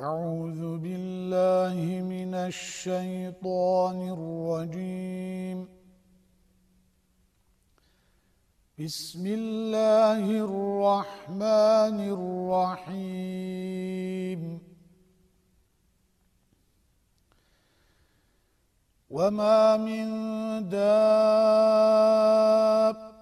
أعوذ بالله من الشيطان الرجيم. بسم الله الرحمن الرحيم. وما من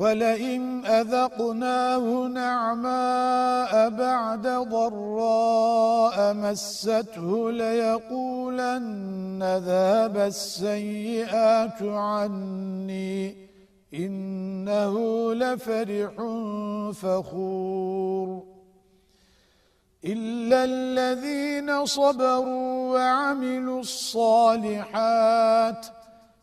ولئن أذقناه نعماء بعد ضراء مسته ليقولن ذهب السيئات عني إنه لفرح فخور إلا الذين صبروا وعملوا الصالحات ۖ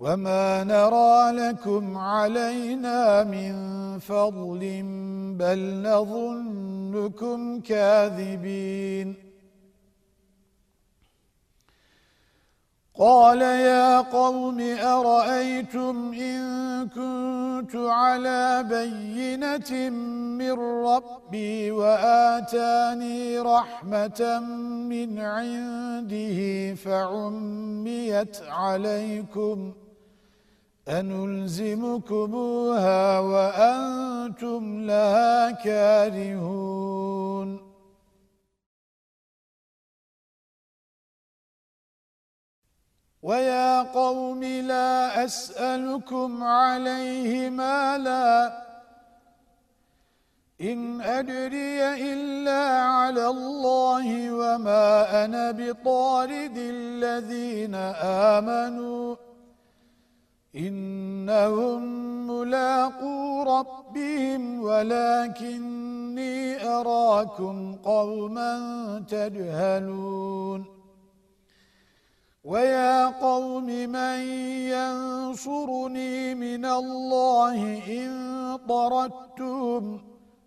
وما نرى لكم علينا من فضل بل نظنكم كاذبين قال يا قوم أرأيتم إن كنت على بينة من ربي وآتاني رحمة من عنده فعميت عليكم ۖ أنلزمكموها وأنتم لها كارهون. ويا قوم لا أسألكم عليه مالا. إن أدري إلا على الله وما أنا بطارد الذين آمنوا. إنهم ملاقو ربهم ولكني أراكم قوما تجهلون. ويا قوم من ينصرني من الله إن طردتم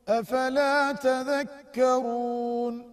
أفلا تذكرون؟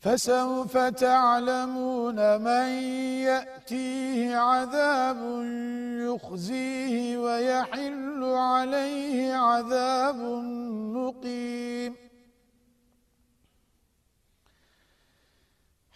فسوف تعلمون من يأتيه عذاب يخزيه ويحل عليه عذاب مقيم.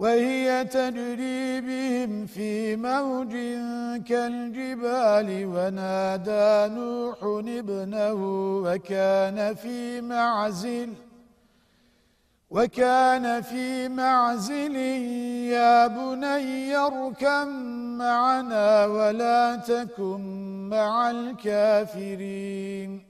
وهي تجري بهم في موج كالجبال ونادى نوح ابنه وكان في معزل وكان في معزل يا بني اركم معنا ولا تكن مع الكافرين.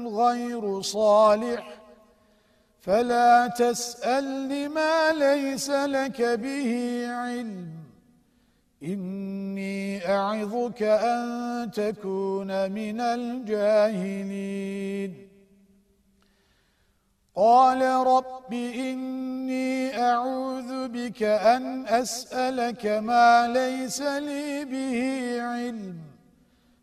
غير صالح. فلا تسأل لما ليس لك به علم. إني أعظك أن تكون من الجاهلين. قال رب إني أعوذ بك أن أسألك ما ليس لي به علم.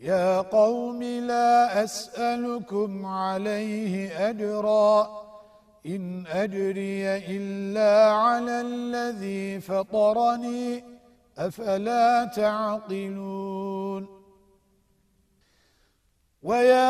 يا قوم لا أسألكم عليه أجرا إن أجري إلا على الذي فطرني أفلا تعقلون ويا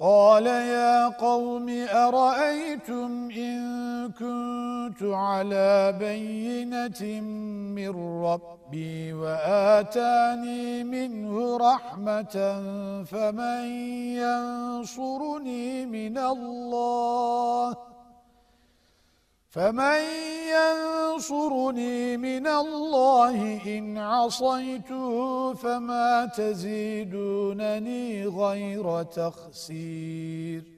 قال يا قوم أرأيتم إن كنت على بينة من ربي وآتاني منه رحمة فمن ينصرني من الله فمن ينصرني من الله إن عصيته فما تزيدونني غير تخسير.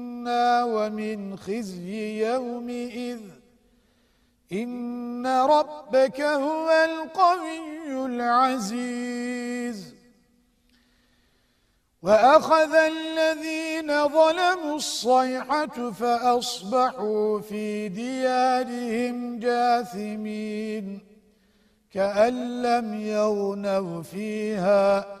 ومن خزي يومئذ إن ربك هو القوي العزيز وأخذ الذين ظلموا الصيحة فأصبحوا في ديارهم جاثمين كأن لم يغنوا فيها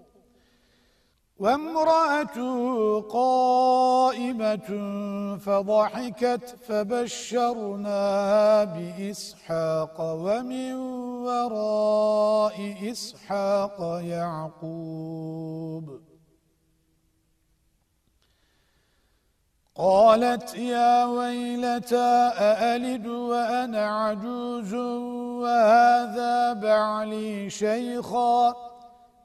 وامرأته قائمة فضحكت فبشرناها بإسحاق ومن وراء إسحاق يعقوب. قالت يا ويلتى أألد وأنا عجوز وهذا بعلي شيخاً؟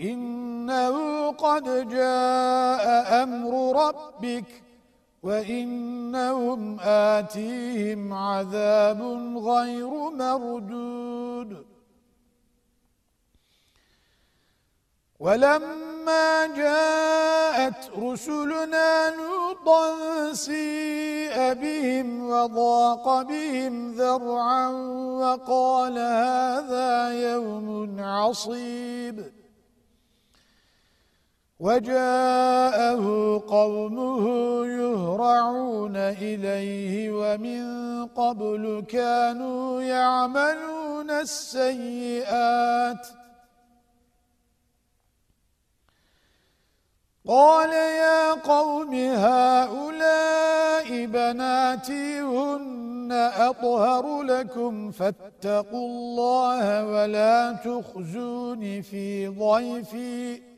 إنه قد جاء أمر ربك وإنهم آتيهم عذاب غير مردود. ولما جاءت رسلنا نوطا سيء بهم وضاق بهم ذرعا وقال هذا يوم عصيب. وجاءه قومه يهرعون إليه ومن قبل كانوا يعملون السيئات. قال يا قوم هؤلاء بناتي هن أطهر لكم فاتقوا الله ولا تخزوني في ضيفي.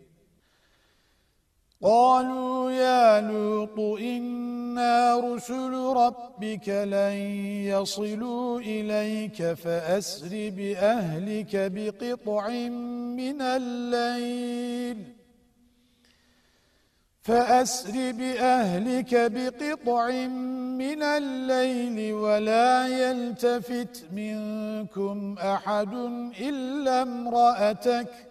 قالوا يا لوط إنا رسل ربك لن يصلوا إليك فأسر بأهلك بقطع من الليل. فأسر بأهلك بقطع من الليل ولا يلتفت منكم أحد إلا امرأتك.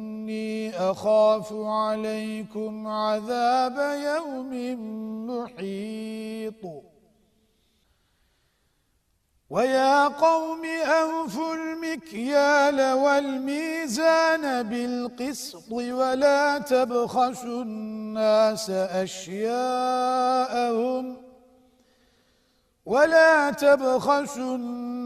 أخاف عليكم عذاب يوم محيط. ويا قوم أوفوا المكيال والميزان بالقسط ولا تبخسوا الناس أشياءهم ولا تبخسوا الناس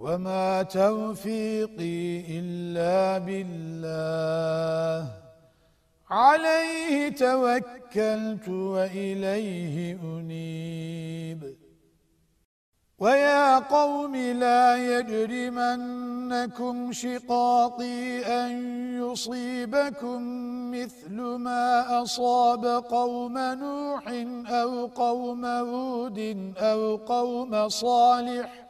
وما توفيقي إلا بالله. عليه توكلت وإليه أنيب. ويا قوم لا يجرمنكم شقاطي أن يصيبكم مثل ما أصاب قوم نوح أو قوم هود أو قوم صالح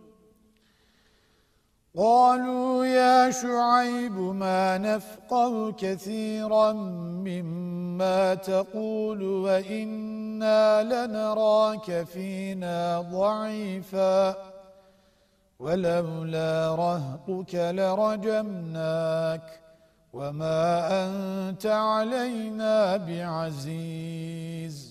قالوا يا شعيب ما نفقه كثيرا مما تقول وإنا لنراك فينا ضعيفا ولولا رهطك لرجمناك وما أنت علينا بعزيز.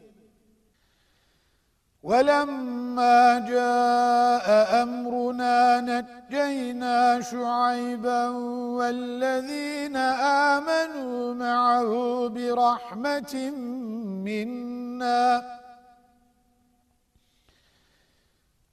ولما جاء أمرنا نجينا شعيبا والذين آمنوا معه برحمة منا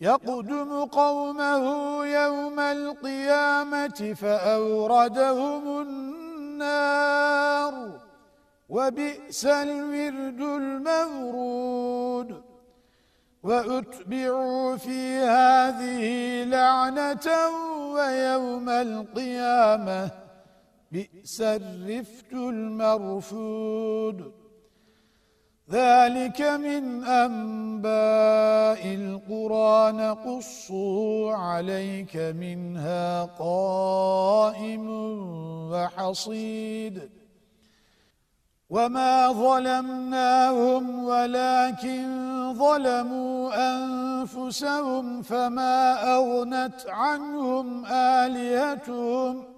يقدم قومه يوم القيامة فأوردهم النار. وبئس الورد المورود. وأتبعوا في هذه لعنة ويوم القيامة بئس الرفت المرفود. ذلك من أنباء القرى نقصه عليك منها قائم وحصيد. وما ظلمناهم ولكن ظلموا أنفسهم فما أغنت عنهم آلهتهم.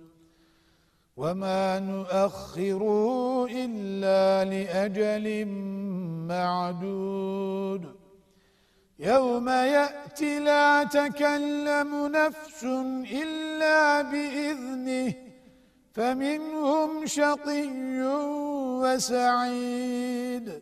وما نؤخره إلا لأجل معدود يوم يأتي لا تكلم نفس إلا بإذنه فمنهم شقي وسعيد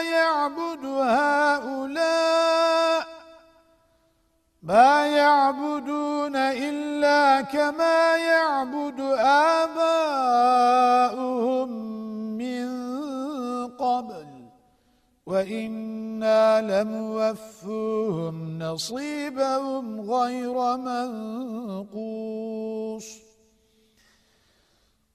يعبد هؤلاء ما يعبدون إلا كما يعبد آباؤهم من قبل. وَإِنَّا لَمُوَفُّوهُمْ نَصِيبَهُمْ غَيْرَ مَنْقُوصٍ.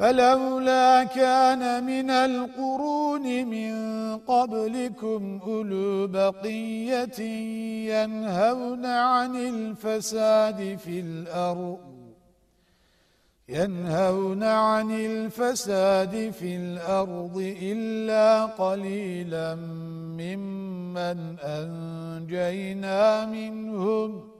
فلولا كان من القرون من قبلكم أولو بقية ينهون عن الفساد في الأرض ينهون عن الفساد في الأرض إلا قليلا ممن أنجينا منهم.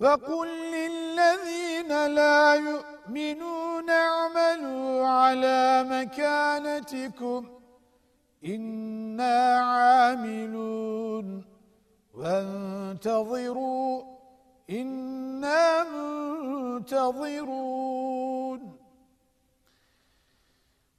وقل للذين لا يؤمنون اعملوا على مكانتكم إنا عاملون وانتظروا إنا منتظرون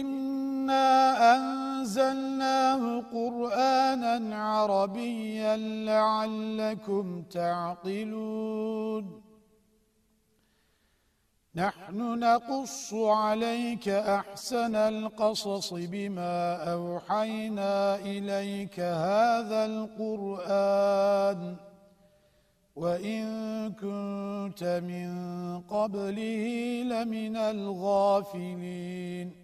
إنا أنزلناه قرآنا عربيا لعلكم تعقلون نحن نقص عليك أحسن القصص بما أوحينا إليك هذا القرآن وإن كنت من قبله لمن الغافلين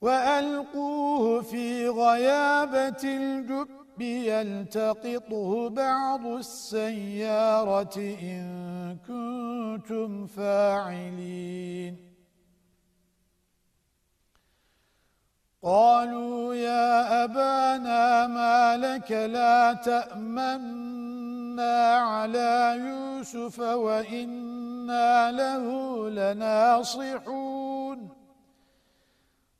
وألقوه في غيابة الجب يلتقطه بعض السيارة إن كنتم فاعلين. قالوا يا أبانا ما لك لا تأمنا على يوسف وإنا له لناصحون.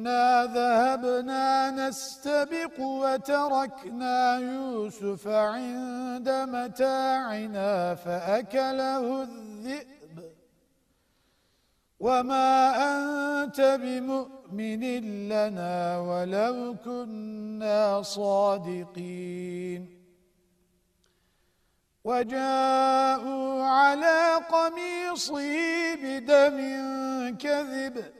إنا ذهبنا نستبق وتركنا يوسف عند متاعنا فأكله الذئب وما أنت بمؤمن لنا ولو كنا صادقين وجاءوا على قميصه بدم كذب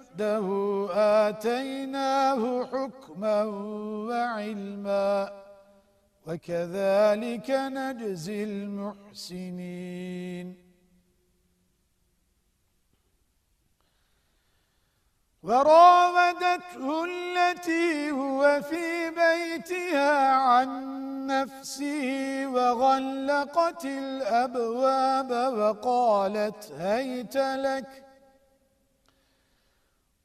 رشده آتيناه حكما وعلما وكذلك نجزي المحسنين. وراودته التي هو في بيتها عن نفسه وغلقت الأبواب وقالت هيت لك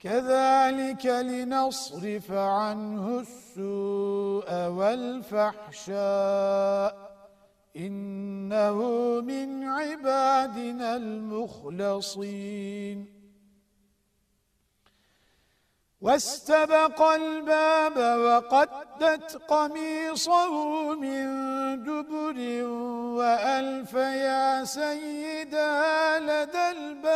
كذلك لنصرف عنه السوء والفحشاء إنه من عبادنا المخلصين. واستبق الباب وقدت قميصه من دبر وألف يا سيدا لدى الباب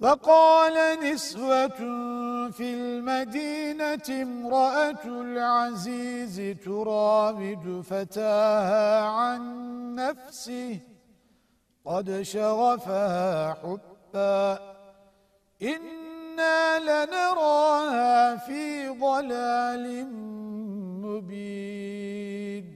وقال نسوة في المدينة امرأة العزيز تراود فتاها عن نفسه قد شغفها حبا. إنا لنراها في ضلال مبين.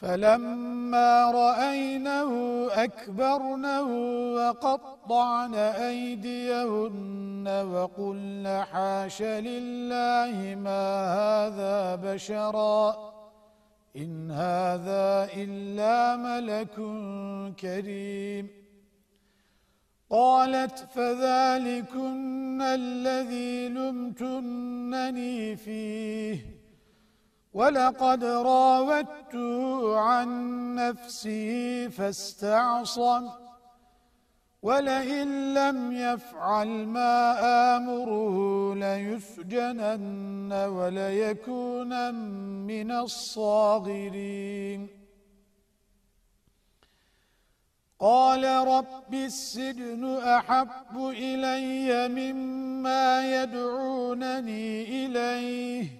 فلما رأينه أكبرنه وقطعن أيديهن وقلن حاش لله ما هذا بشرا إن هذا إلا ملك كريم. قالت فذلكن الذي لمتنني فيه. ولقد راودته عن نفسه فاستعصم ولئن لم يفعل ما آمره ليسجنن وليكون من الصاغرين. قال رب السجن أحب إلي مما يدعونني إليه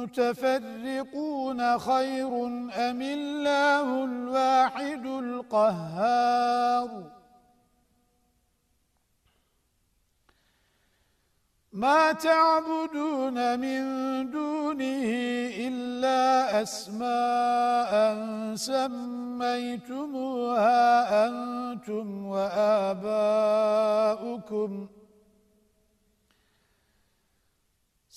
متفرقون خير أم الله الواحد القهار؟ ما تعبدون من دونه إلا أسماء سميتموها أنتم وآباؤكم.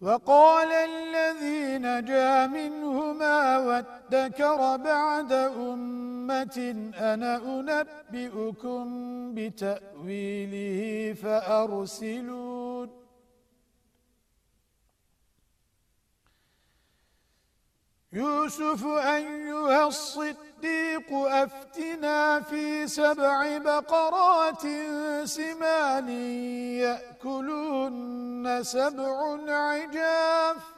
وقال الذي نجا منهما وادكر بعد أمة أنا أنبئكم بتأويله فأرسلون. يوسف أيها الصديق أفتنا في سبع بقرات سمان يأكلون سبع عجاف.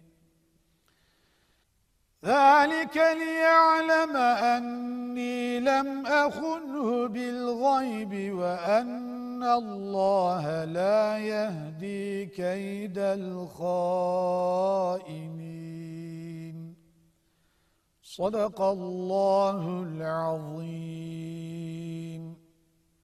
ذلك ليعلم أني لم أخنه بالغيب وأن الله لا يهدي كيد الخائنين. صدق الله العظيم.